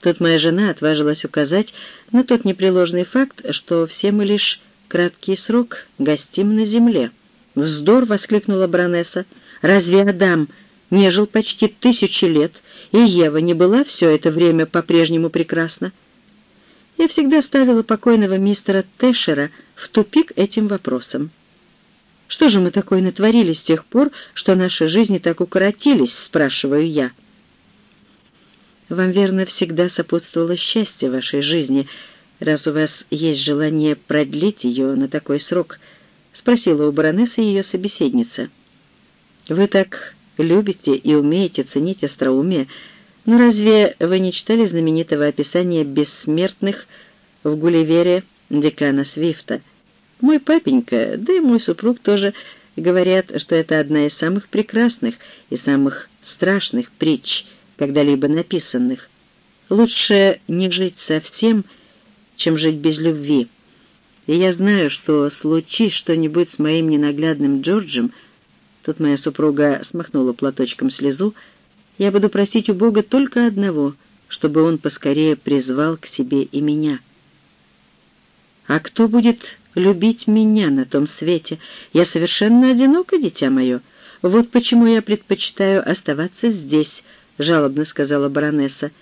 Тут моя жена отважилась указать на тот непреложный факт, что все мы лишь краткий срок гостим на земле. «Вздор!» — воскликнула баронесса. «Разве Адам не жил почти тысячи лет, и Ева не была все это время по-прежнему прекрасна?» Я всегда ставила покойного мистера Тэшера в тупик этим вопросом. «Что же мы такое натворили с тех пор, что наши жизни так укоротились?» — спрашиваю я. «Вам, верно, всегда сопутствовало счастье в вашей жизни, раз у вас есть желание продлить ее на такой срок», — спросила у баронессы ее собеседница. «Вы так любите и умеете ценить остроумие, но разве вы не читали знаменитого описания бессмертных в Гулливере декана Свифта?» Мой папенька, да и мой супруг тоже говорят, что это одна из самых прекрасных и самых страшных притч, когда-либо написанных. Лучше не жить совсем, чем жить без любви. И я знаю, что случись что-нибудь с моим ненаглядным Джорджем, тут моя супруга смахнула платочком слезу, я буду просить у Бога только одного, чтобы он поскорее призвал к себе и меня. А кто будет любить меня на том свете? Я совершенно одинока, дитя мое. Вот почему я предпочитаю оставаться здесь, — жалобно сказала баронесса,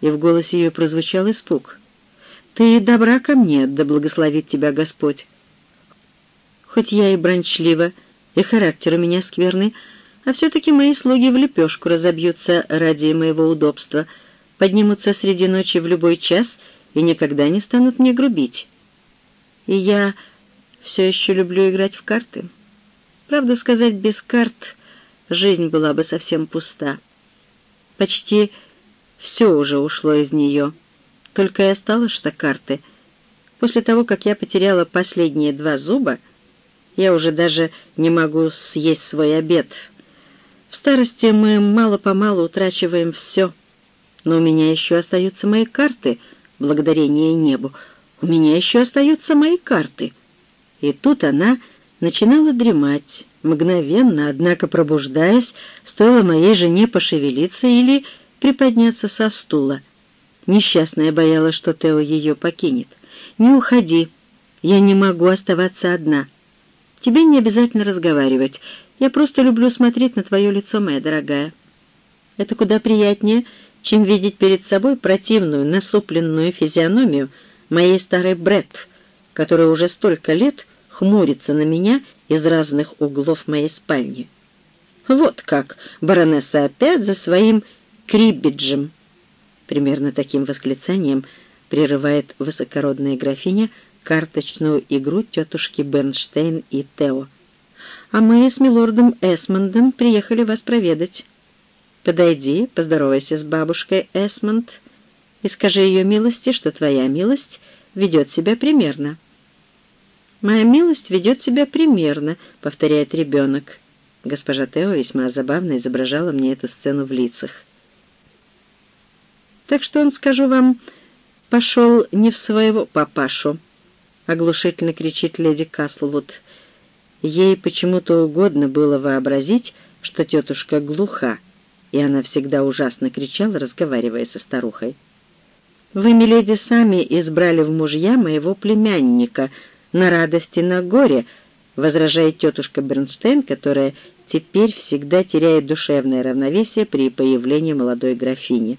и в голосе ее прозвучал испуг. «Ты добра ко мне, да благословит тебя Господь. Хоть я и брончлива, и характер у меня скверный, а все-таки мои слуги в лепешку разобьются ради моего удобства, поднимутся среди ночи в любой час и никогда не станут мне грубить и я все еще люблю играть в карты. Правду сказать, без карт жизнь была бы совсем пуста. Почти все уже ушло из нее, только и осталось что карты. После того, как я потеряла последние два зуба, я уже даже не могу съесть свой обед. В старости мы мало-помалу утрачиваем все, но у меня еще остаются мои карты, благодарение небу, у меня еще остаются мои карты». И тут она начинала дремать, мгновенно, однако пробуждаясь, стоило моей жене пошевелиться или приподняться со стула. Несчастная боялась, что Тео ее покинет. «Не уходи, я не могу оставаться одна. Тебе не обязательно разговаривать, я просто люблю смотреть на твое лицо, моя дорогая. Это куда приятнее, чем видеть перед собой противную, насупленную физиономию, моей старой Бред, которая уже столько лет хмурится на меня из разных углов моей спальни. Вот как баронесса опять за своим крибиджем. Примерно таким восклицанием прерывает высокородная графиня карточную игру тетушки Бернштейн и Тео. «А мы с милордом Эсмондом приехали вас проведать. Подойди, поздоровайся с бабушкой Эсмонд и скажи ее милости, что твоя милость ведет себя примерно». «Моя милость ведет себя примерно», — повторяет ребенок. Госпожа Тео весьма забавно изображала мне эту сцену в лицах. «Так что он, скажу вам, пошел не в своего папашу», — оглушительно кричит леди Каслвуд. Ей почему-то угодно было вообразить, что тетушка глуха, и она всегда ужасно кричала, разговаривая со старухой. Вы, миледи, сами избрали в мужья моего племянника на радости на горе, возражает тетушка Бернштейн, которая теперь всегда теряет душевное равновесие при появлении молодой графини.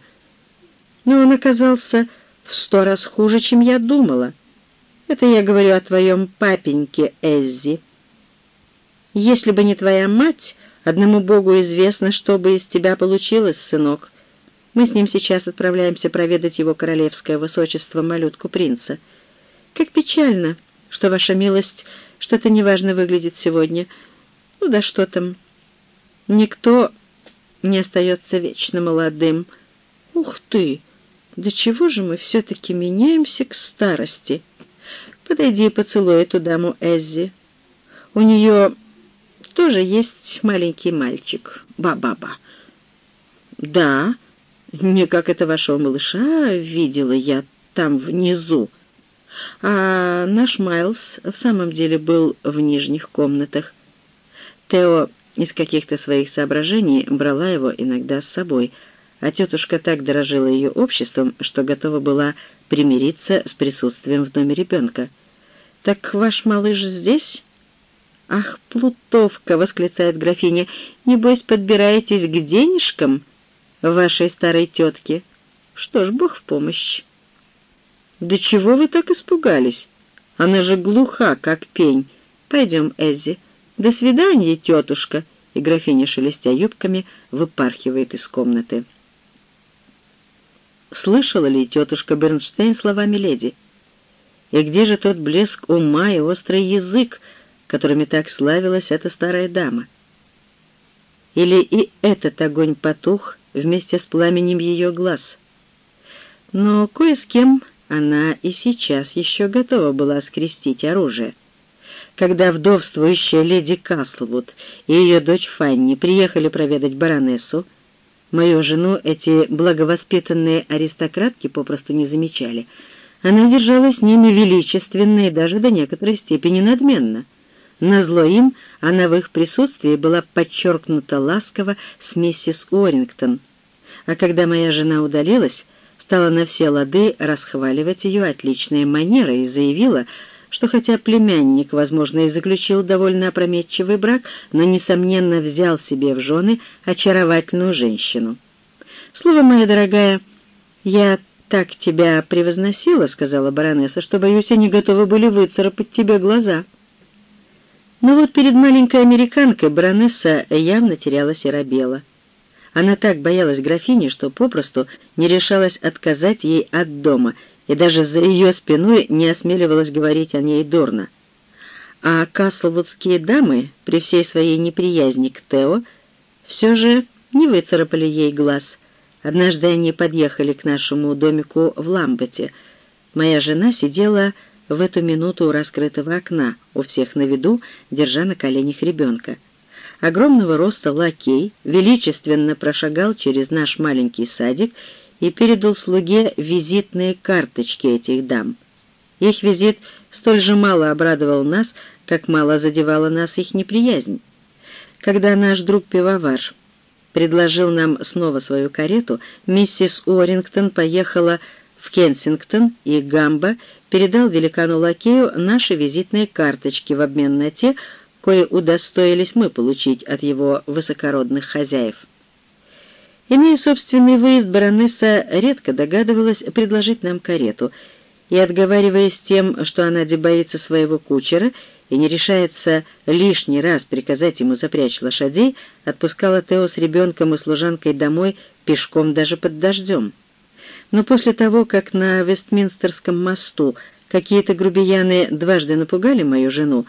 Но он оказался в сто раз хуже, чем я думала. Это я говорю о твоем папеньке Эззи. Если бы не твоя мать, одному Богу известно, что бы из тебя получилось, сынок. Мы с ним сейчас отправляемся проведать его королевское высочество, малютку принца. Как печально, что ваша милость что-то неважно выглядит сегодня. Ну да что там. Никто не остается вечно молодым. Ух ты! Да чего же мы все-таки меняемся к старости? Подойди и поцелуй эту даму Эззи. У нее тоже есть маленький мальчик. Ба-ба-ба. Да, не как это вашего малыша видела я там внизу. А наш Майлз в самом деле был в нижних комнатах. Тео из каких-то своих соображений брала его иногда с собой, а тетушка так дорожила ее обществом, что готова была примириться с присутствием в доме ребенка. «Так ваш малыш здесь?» «Ах, Плутовка!» — восклицает графиня. «Небось, подбираетесь к денежкам вашей старой тетки? Что ж, Бог в помощь!» «Да чего вы так испугались? Она же глуха, как пень. Пойдем, Эззи. До свидания, тетушка!» И графиня, шелестя юбками, выпархивает из комнаты. Слышала ли тетушка Бернштейн словами леди? И где же тот блеск ума и острый язык, которыми так славилась эта старая дама? Или и этот огонь потух вместе с пламенем ее глаз? Но кое с кем она и сейчас еще готова была скрестить оружие. Когда вдовствующая леди Каслвуд и ее дочь Фанни приехали проведать баронессу, мою жену эти благовоспитанные аристократки попросту не замечали — она держалась с ними величественно и даже до некоторой степени надменно. Назло им она в их присутствии была подчеркнута ласково с миссис Уоррингтон. А когда моя жена удалилась, стала на все лады расхваливать ее отличные манеры и заявила, что хотя племянник, возможно, и заключил довольно опрометчивый брак, но, несомненно, взял себе в жены очаровательную женщину. Слово, моя дорогая, я так тебя превозносила, — сказала баронесса, — что, боюсь, они готовы были выцарапать тебе глаза. Но вот перед маленькой американкой баронесса явно терялась и робела. Она так боялась графини, что попросту не решалась отказать ей от дома, и даже за ее спиной не осмеливалась говорить о ней дурно. А каслвудские дамы, при всей своей неприязни к Тео, все же не выцарапали ей глаз — Однажды они подъехали к нашему домику в Ламбете. Моя жена сидела в эту минуту у раскрытого окна, у всех на виду, держа на коленях ребенка. Огромного роста лакей величественно прошагал через наш маленький садик и передал слуге визитные карточки этих дам. Их визит столь же мало обрадовал нас, как мало задевала нас их неприязнь. Когда наш друг-пивовар предложил нам снова свою карету, миссис Уоррингтон поехала в Кенсингтон, и Гамба передал великану-лакею наши визитные карточки в обмен на те, кое удостоились мы получить от его высокородных хозяев. Имея собственный выезд, баронесса редко догадывалась предложить нам карету, и, отговариваясь тем, что она боится своего кучера, и не решается лишний раз приказать ему запрячь лошадей, отпускала Тео с ребенком и служанкой домой пешком даже под дождем. Но после того, как на Вестминстерском мосту какие-то грубияны дважды напугали мою жену,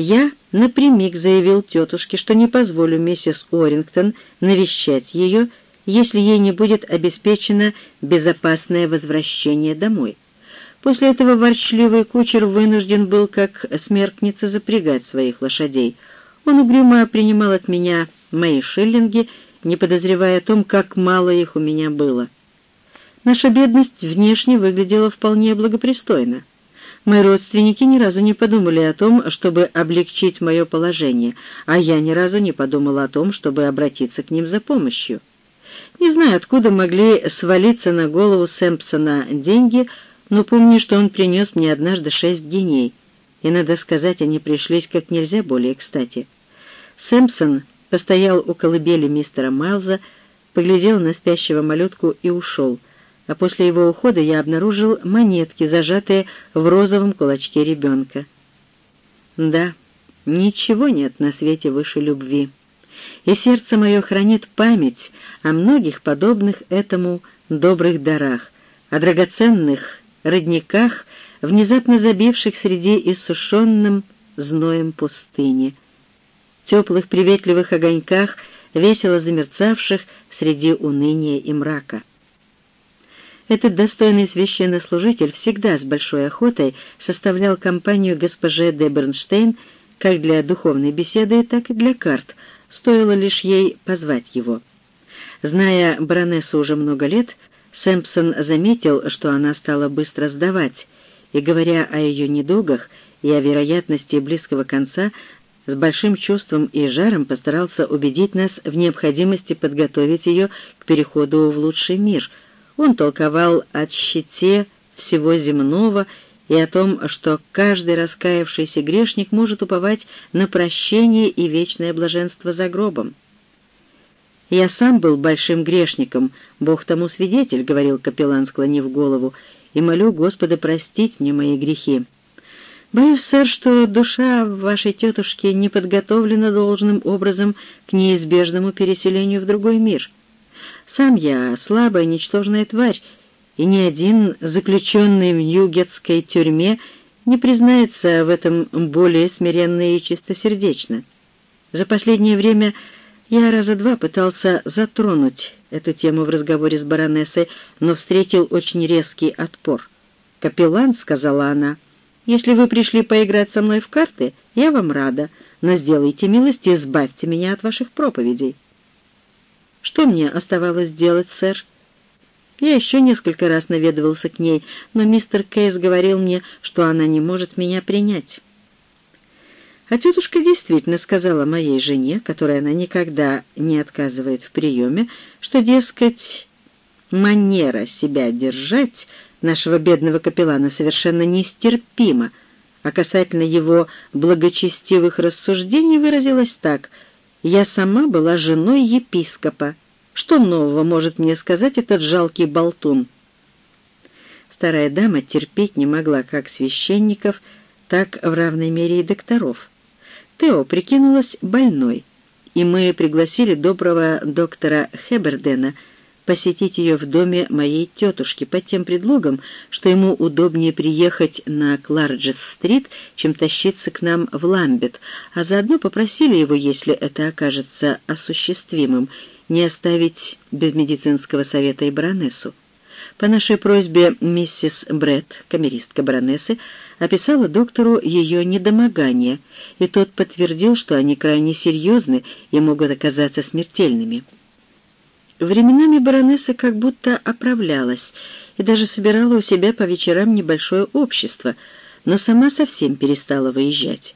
я напрямик заявил тетушке, что не позволю миссис Орингтон навещать ее, если ей не будет обеспечено безопасное возвращение домой. После этого ворчливый кучер вынужден был, как смертница, запрягать своих лошадей. Он угрюмо принимал от меня мои шиллинги, не подозревая о том, как мало их у меня было. Наша бедность внешне выглядела вполне благопристойно. Мои родственники ни разу не подумали о том, чтобы облегчить мое положение, а я ни разу не подумала о том, чтобы обратиться к ним за помощью. Не знаю, откуда могли свалиться на голову Сэмпсона деньги, но помню, что он принес мне однажды шесть геней, и, надо сказать, они пришлись как нельзя более кстати. Сэмпсон постоял у колыбели мистера Майлза, поглядел на спящего малютку и ушел, а после его ухода я обнаружил монетки, зажатые в розовом кулачке ребенка. Да, ничего нет на свете выше любви, и сердце мое хранит память о многих подобных этому добрых дарах, о драгоценных родниках, внезапно забивших среди иссушенным зноем пустыни, теплых приветливых огоньках, весело замерцавших среди уныния и мрака. Этот достойный священнослужитель всегда с большой охотой составлял компанию госпоже де Бернштейн как для духовной беседы, так и для карт, стоило лишь ей позвать его. Зная баронессу уже много лет, Сэмпсон заметил, что она стала быстро сдавать, и, говоря о ее недугах и о вероятности близкого конца, с большим чувством и жаром постарался убедить нас в необходимости подготовить ее к переходу в лучший мир. Он толковал о щите всего земного и о том, что каждый раскаявшийся грешник может уповать на прощение и вечное блаженство за гробом. «Я сам был большим грешником, Бог тому свидетель», — говорил капеллан, склонив голову, — «и молю Господа простить мне мои грехи». Боюсь, сэр, что душа вашей тетушки не подготовлена должным образом к неизбежному переселению в другой мир. Сам я слабая, ничтожная тварь, и ни один заключенный в Ньюгетской тюрьме не признается в этом более смиренно и чистосердечно. За последнее время я раза два пытался затронуть эту тему в разговоре с баронессой, но встретил очень резкий отпор. «Капеллан», — сказала она, — если вы пришли поиграть со мной в карты, я вам рада, но сделайте милость и избавьте меня от ваших проповедей». «Что мне оставалось делать, сэр?» Я еще несколько раз наведывался к ней, но мистер Кейс говорил мне, что она не может меня принять. А тетушка действительно сказала моей жене, которой она никогда не отказывает в приеме, что, дескать, манера себя держать нашего бедного капеллана совершенно нестерпимо, а касательно его благочестивых рассуждений выразилась так «Я сама была женой епископа. Что нового может мне сказать этот жалкий болтун?» Старая дама терпеть не могла как священников, так в равной мере и докторов. Тео прикинулась больной, и мы пригласили доброго доктора Хебердена — посетить ее в доме моей тетушки под тем предлогом, что ему удобнее приехать на Кларджес-стрит, чем тащиться к нам в Ламбет, а заодно попросили его, если это окажется осуществимым, не оставить без медицинского совета и баронессу. По нашей просьбе миссис Бретт, камеристка баронессы, описала доктору ее недомогание, и тот подтвердил, что они крайне серьезны и могут оказаться смертельными. Временами баронесса как будто оправлялась и даже собирала у себя по вечерам небольшое общество, но сама совсем перестала выезжать.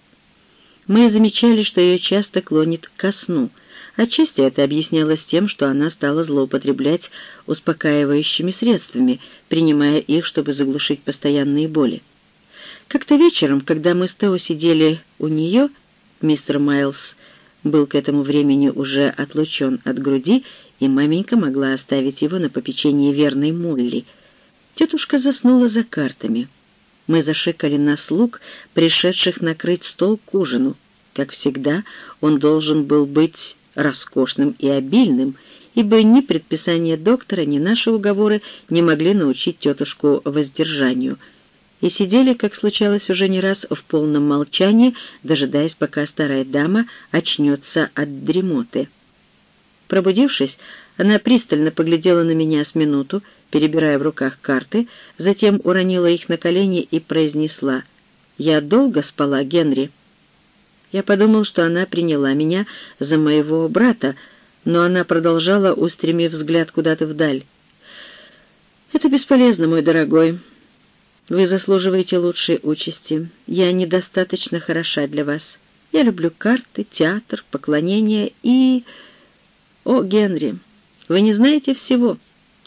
Мы замечали, что ее часто клонит ко сну. Отчасти это объяснялось тем, что она стала злоупотреблять успокаивающими средствами, принимая их, чтобы заглушить постоянные боли. Как-то вечером, когда мы с Тео сидели у нее, мистер Майлз был к этому времени уже отлучен от груди и маменька могла оставить его на попечении верной Молли. Тетушка заснула за картами. Мы зашикали на слуг, пришедших накрыть стол к ужину. Как всегда, он должен был быть роскошным и обильным, ибо ни предписание доктора, ни наши уговоры не могли научить тетушку воздержанию, и сидели, как случалось уже не раз, в полном молчании, дожидаясь, пока старая дама очнется от дремоты. Пробудившись, она пристально поглядела на меня с минуту, перебирая в руках карты, затем уронила их на колени и произнесла «Я долго спала, Генри». Я подумал, что она приняла меня за моего брата, но она продолжала, устремив взгляд куда-то вдаль. «Это бесполезно, мой дорогой. Вы заслуживаете лучшей участи. Я недостаточно хороша для вас. Я люблю карты, театр, поклонение и...» «О, Генри, вы не знаете всего».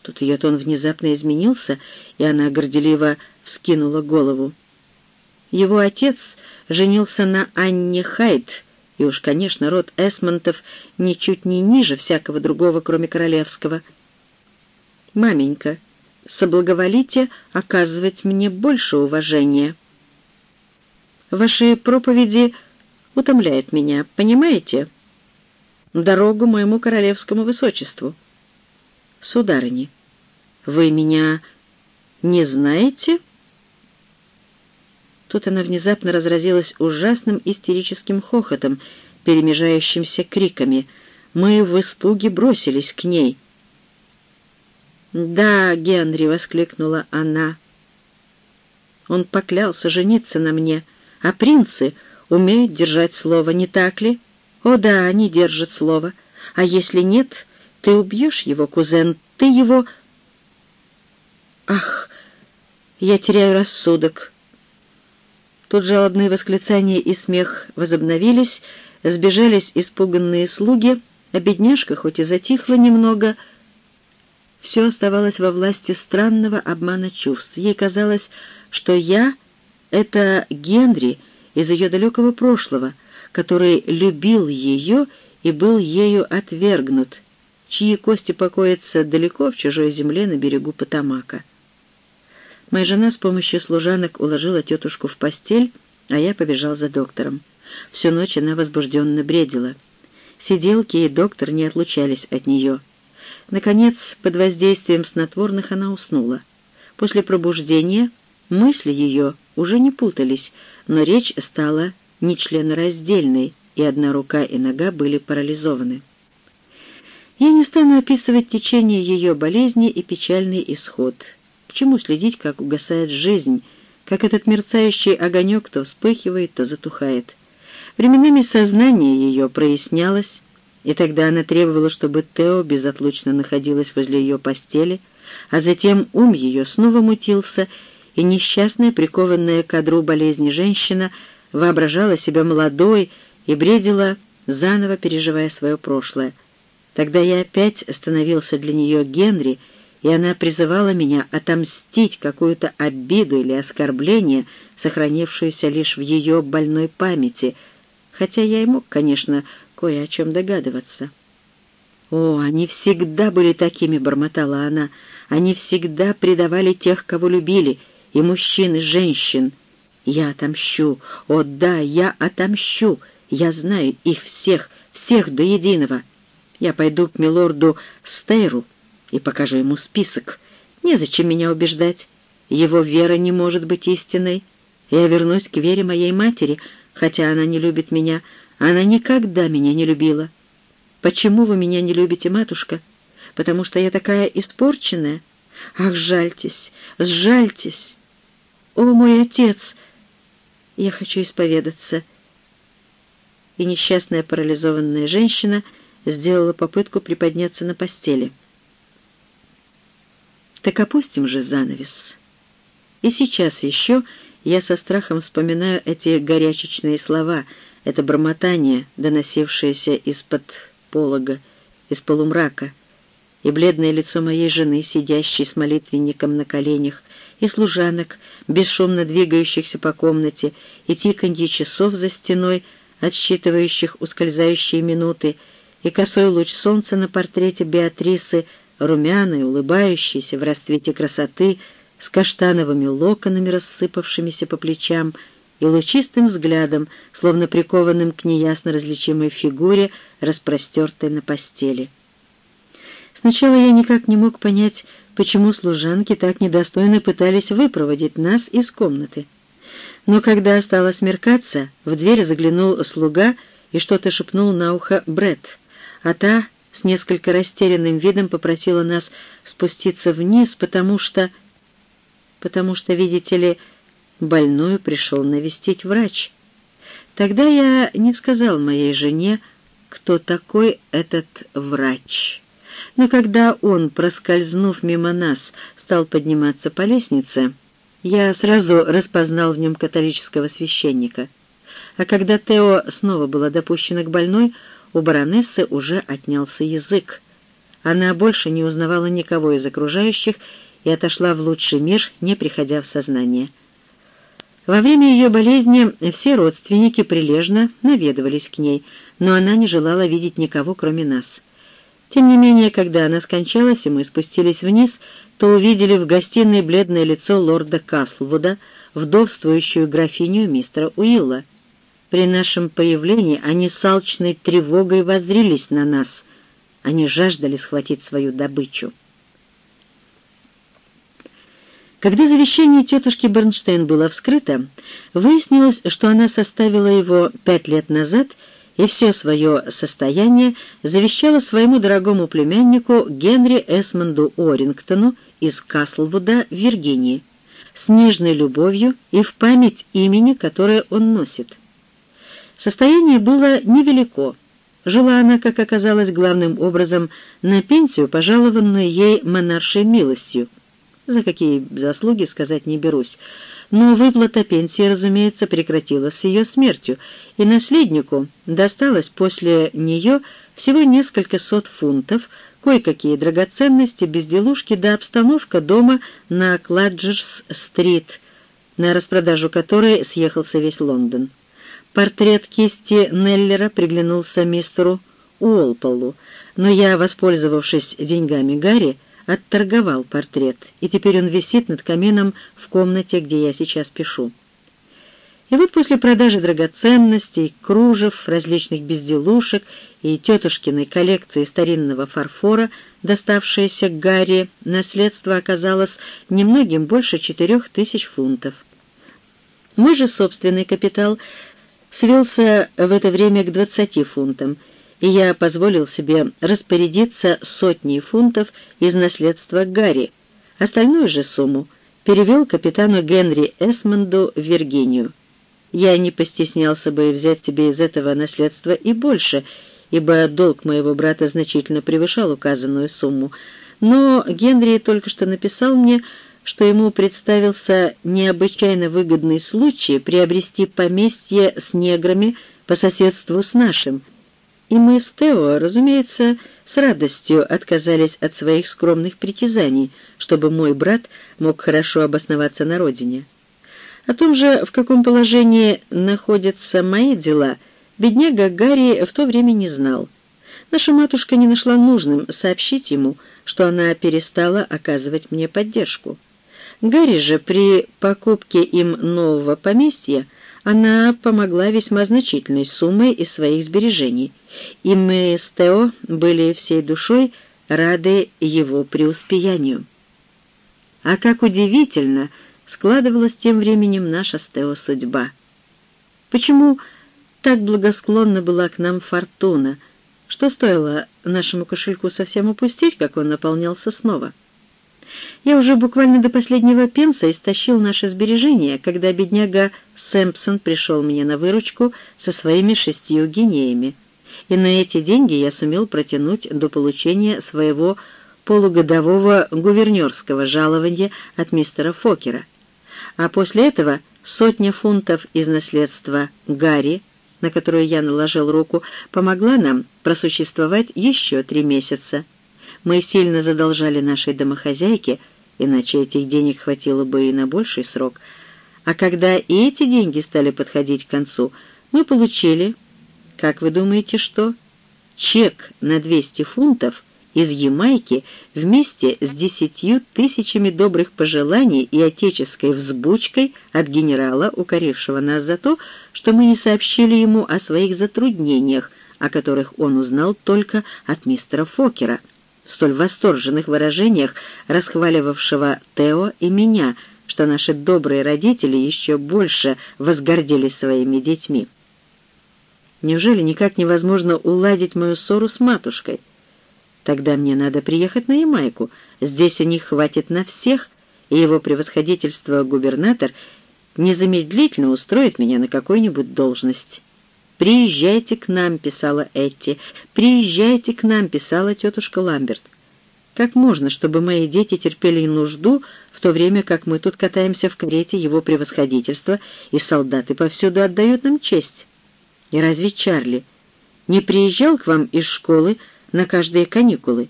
Тут ее тон внезапно изменился, и она горделиво вскинула голову. Его отец женился на Анне Хайд, и уж, конечно, род Эсмонтов ничуть не ниже всякого другого, кроме королевского. «Маменька, соблаговолите оказывать мне больше уважения. Ваши проповеди утомляют меня, понимаете?» Дорогу моему королевскому высочеству. Сударыни, вы меня не знаете?» Тут она внезапно разразилась ужасным истерическим хохотом, перемежающимся криками. Мы в испуге бросились к ней. «Да, Генри!» — воскликнула она. «Он поклялся жениться на мне, а принцы умеют держать слово, не так ли?» «О да, они держат слово. А если нет, ты убьешь его, кузен, ты его...» «Ах, я теряю рассудок». Тут жалобные восклицания и смех возобновились, сбежались испуганные слуги, а бедняжка, хоть и затихла немного, все оставалось во власти странного обмана чувств. Ей казалось, что я — это Генри из ее далекого прошлого, который любил ее и был ею отвергнут, чьи кости покоятся далеко в чужой земле на берегу Потамака. Моя жена с помощью служанок уложила тетушку в постель, а я побежал за доктором. Всю ночь она возбужденно бредила. Сиделки и доктор не отлучались от нее. Наконец, под воздействием снотворных она уснула. После пробуждения мысли ее уже не путались, но речь стала нечленораздельной, и одна рука и нога были парализованы. Я не стану описывать течение ее болезни и печальный исход. К чему следить, как угасает жизнь, как этот мерцающий огонек то вспыхивает, то затухает. Временами сознание ее прояснялось, и тогда она требовала, чтобы Тео безотлучно находилась возле ее постели, а затем ум ее снова мутился, и несчастная, прикованная к одру болезни женщина воображала себя молодой и бредила, заново переживая свое прошлое. Тогда я опять становился для нее Генри, и она призывала меня отомстить какую-то обиду или оскорбление, сохранившуюся лишь в ее больной памяти, хотя я и мог, конечно, кое о чем догадываться. «О, они всегда были такими», — бормотала она, — «они всегда предавали тех, кого любили, и мужчин, и женщин. Я отомщу, о да, я отомщу, я знаю их всех, всех до единого. Я пойду к милорду Стейру и покажу ему список. Незачем меня убеждать, его вера не может быть истинной. Я вернусь к вере моей матери, хотя она не любит меня, она никогда меня не любила. Почему вы меня не любите, матушка? Потому что я такая испорченная? Ах, жальтесь, сжальтесь! «О, мой отец! Я хочу исповедаться!» И несчастная парализованная женщина сделала попытку приподняться на постели. Так опустим же занавес. И сейчас еще я со страхом вспоминаю эти горячечные слова, это бормотание, доносившееся из-под полога, из полумрака, и бледное лицо моей жены, сидящей с молитвенником на коленях, и служанок, бесшумно двигающихся по комнате, и тиканье часов за стеной, отсчитывающих ускользающие минуты, и косой луч солнца на портрете Беатрисы, румяной, улыбающейся в расцвете красоты, с каштановыми локонами, рассыпавшимися по плечам, и лучистым взглядом, словно прикованным к неясно различимой фигуре, распростертой на постели. Сначала я никак не мог понять, почему служанки так недостойно пытались выпроводить нас из комнаты. Но когда стало смеркаться, в дверь заглянул слуга и что-то шепнул на ухо Бред, а та с несколько растерянным видом попросила нас спуститься вниз, потому что... потому что, видите ли, больную пришел навестить врач. Тогда я не сказал моей жене, кто такой этот врач. Но когда он, проскользнув мимо нас, стал подниматься по лестнице, я сразу распознал в нем католического священника. А когда Тео снова была допущена к больной, у баронессы уже отнялся язык. Она больше не узнавала никого из окружающих и отошла в лучший мир, не приходя в сознание. Во время ее болезни все родственники прилежно наведывались к ней, но она не желала видеть никого, кроме нас. Тем не менее, когда она скончалась, и мы спустились вниз, то увидели в гостиной бледное лицо лорда Каслвуда, вдовствующую графиню мистера Уилла. При нашем появлении они с алчной тревогой воззрились на нас. Они жаждали схватить свою добычу. Когда завещание тетушки Бернштейн было вскрыто, выяснилось, что она составила его пять лет назад — и все свое состояние завещала своему дорогому племяннику Генри Эсмонду Орингтону из Каслвуда, Виргинии, с нежной любовью и в память имени, которое он носит. Состояние было невелико. Жила она, как оказалось, главным образом на пенсию, пожалованную ей монаршей милостью. За какие заслуги сказать не берусь. Но выплата пенсии, разумеется, прекратилась с ее смертью, и наследнику досталось после нее всего несколько сот фунтов, кое-какие драгоценности, безделушки да обстановка дома на Кладжерс-стрит, на распродажу которой съехался весь Лондон. Портрет кисти Неллера приглянулся мистеру Уолполу, но я, воспользовавшись деньгами Гарри, отторговал портрет, и теперь он висит над камином в комнате, где я сейчас пишу. И вот после продажи драгоценностей, кружев, различных безделушек и тетушкиной коллекции старинного фарфора, доставшееся Гарри, наследство оказалось немногим больше четырех тысяч фунтов. Мой же собственный капитал свелся в это время к двадцати фунтам, и я позволил себе распорядиться сотней фунтов из наследства Гарри. Остальную же сумму перевел капитану Генри Эсмонду в Виргинию. Я не постеснялся бы взять себе из этого наследства и больше, ибо долг моего брата значительно превышал указанную сумму, но Генри только что написал мне, что ему представился необычайно выгодный случай приобрести поместье с неграми по соседству с нашим, и мы с Тео, разумеется, с радостью отказались от своих скромных притязаний, чтобы мой брат мог хорошо обосноваться на родине. О том же, в каком положении находятся мои дела, бедняга Гарри в то время не знал. Наша матушка не нашла нужным сообщить ему, что она перестала оказывать мне поддержку. Гарри же при покупке им нового поместья она помогла весьма значительной суммой из своих сбережений, и мы с Тео были всей душой рады его преуспеянию. А как удивительно складывалась тем временем наша с Тео судьба. Почему так благосклонна была к нам фортуна, что стоило нашему кошельку совсем упустить, как он наполнялся снова? Я уже буквально до последнего пенса истощил наши сбережения, когда бедняга Сэмпсон пришел мне на выручку со своими шестью гинеями, и на эти деньги я сумел протянуть до получения своего полугодового гувернерского жалования от мистера Фокера. А после этого сотня фунтов из наследства Гарри, на которую я наложил руку, помогла нам просуществовать еще три месяца. Мы сильно задолжали нашей домохозяйке, иначе этих денег хватило бы и на больший срок. А когда и эти деньги стали подходить к концу, мы получили, как вы думаете, что? Чек на 200 фунтов из Ямайки вместе с десятью тысячами добрых пожеланий и отеческой взбучкой от генерала, укорившего нас за то, что мы не сообщили ему о своих затруднениях, о которых он узнал только от мистера Фокера в столь восторженных выражениях, расхваливавшего Тео и меня, что наши добрые родители еще больше возгордились своими детьми. Неужели никак невозможно уладить мою ссору с матушкой? Тогда мне надо приехать на Ямайку. Здесь у них хватит на всех, и его превосходительство губернатор незамедлительно устроит меня на какую-нибудь должность. «Приезжайте к нам», — писала Этти. «Приезжайте к нам», — писала тетушка Ламберт. «Как можно, чтобы мои дети терпели нужду, в то время как мы тут катаемся в карете его превосходительства, и солдаты повсюду отдают нам честь? И разве Чарли не приезжал к вам из школы на каждые каникулы?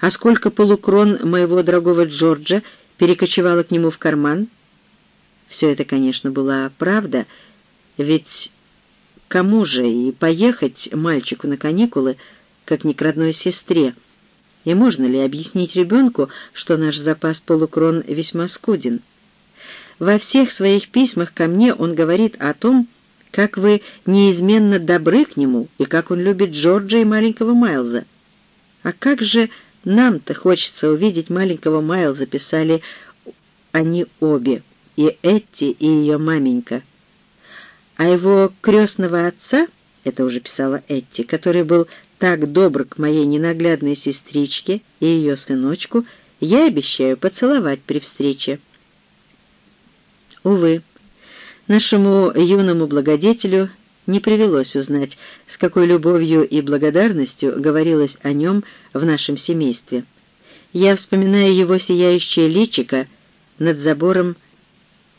А сколько полукрон моего дорогого Джорджа перекочевало к нему в карман?» Все это, конечно, была правда, ведь Кому же и поехать мальчику на каникулы, как не к родной сестре? И можно ли объяснить ребенку, что наш запас полукрон весьма скуден? Во всех своих письмах ко мне он говорит о том, как вы неизменно добры к нему и как он любит Джорджа и маленького Майлза. А как же нам-то хочется увидеть маленького Майлза, писали они обе, и Этти, и ее маменька а его крестного отца, это уже писала Этти, который был так добр к моей ненаглядной сестричке и ее сыночку, я обещаю поцеловать при встрече. Увы, нашему юному благодетелю не привелось узнать, с какой любовью и благодарностью говорилось о нем в нашем семействе. Я вспоминаю его сияющее личико над забором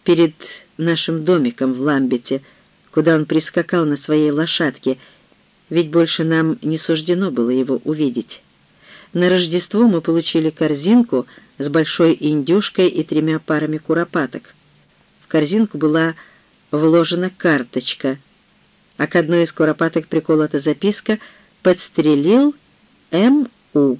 перед нашим домиком в Ламбете, куда он прискакал на своей лошадке, ведь больше нам не суждено было его увидеть. На Рождество мы получили корзинку с большой индюшкой и тремя парами куропаток. В корзинку была вложена карточка, а к одной из куропаток приколота записка «Подстрелил М.У».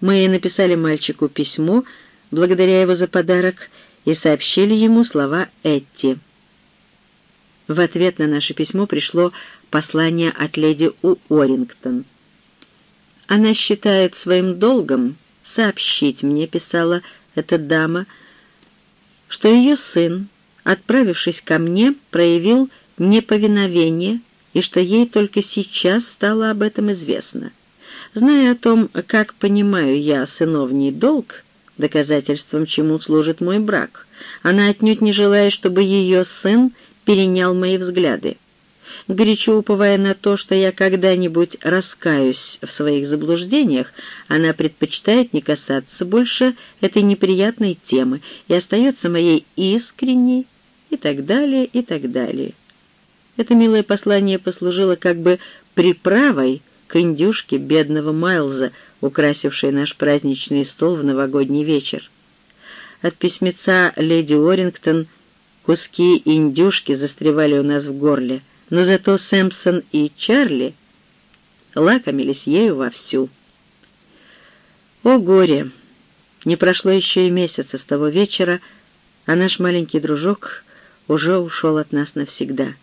Мы написали мальчику письмо, благодаря его за подарок, и сообщили ему слова Этти. В ответ на наше письмо пришло послание от леди У. Орингтон. Она считает своим долгом сообщить мне, писала эта дама, что ее сын, отправившись ко мне, проявил неповиновение и что ей только сейчас стало об этом известно. Зная о том, как понимаю я сыновний долг, доказательством чему служит мой брак, она отнюдь не желает, чтобы ее сын перенял мои взгляды. Горячо уповая на то, что я когда-нибудь раскаюсь в своих заблуждениях, она предпочитает не касаться больше этой неприятной темы и остается моей искренней и так далее, и так далее. Это милое послание послужило как бы приправой к индюшке бедного Майлза, украсившей наш праздничный стол в новогодний вечер. От письмеца леди Уоррингтон куски индюшки застревали у нас в горле — но зато Сэмпсон и Чарли лакомились ею вовсю. О горе! Не прошло еще и месяца с того вечера, а наш маленький дружок уже ушел от нас навсегда.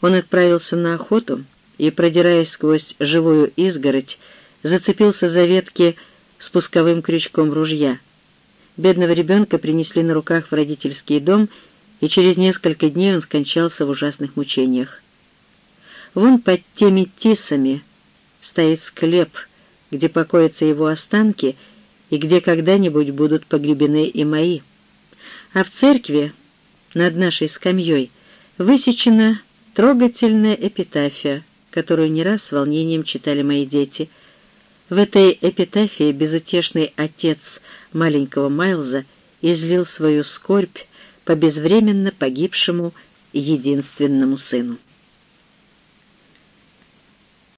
Он отправился на охоту и, продираясь сквозь живую изгородь, зацепился за ветки спусковым крючком ружья. Бедного ребенка принесли на руках в родительский дом — и через несколько дней он скончался в ужасных мучениях. Вон под теми тисами стоит склеп, где покоятся его останки и где когда-нибудь будут погребены и мои. А в церкви над нашей скамьей высечена трогательная эпитафия, которую не раз с волнением читали мои дети. В этой эпитафии безутешный отец маленького Майлза излил свою скорбь по безвременно погибшему единственному сыну.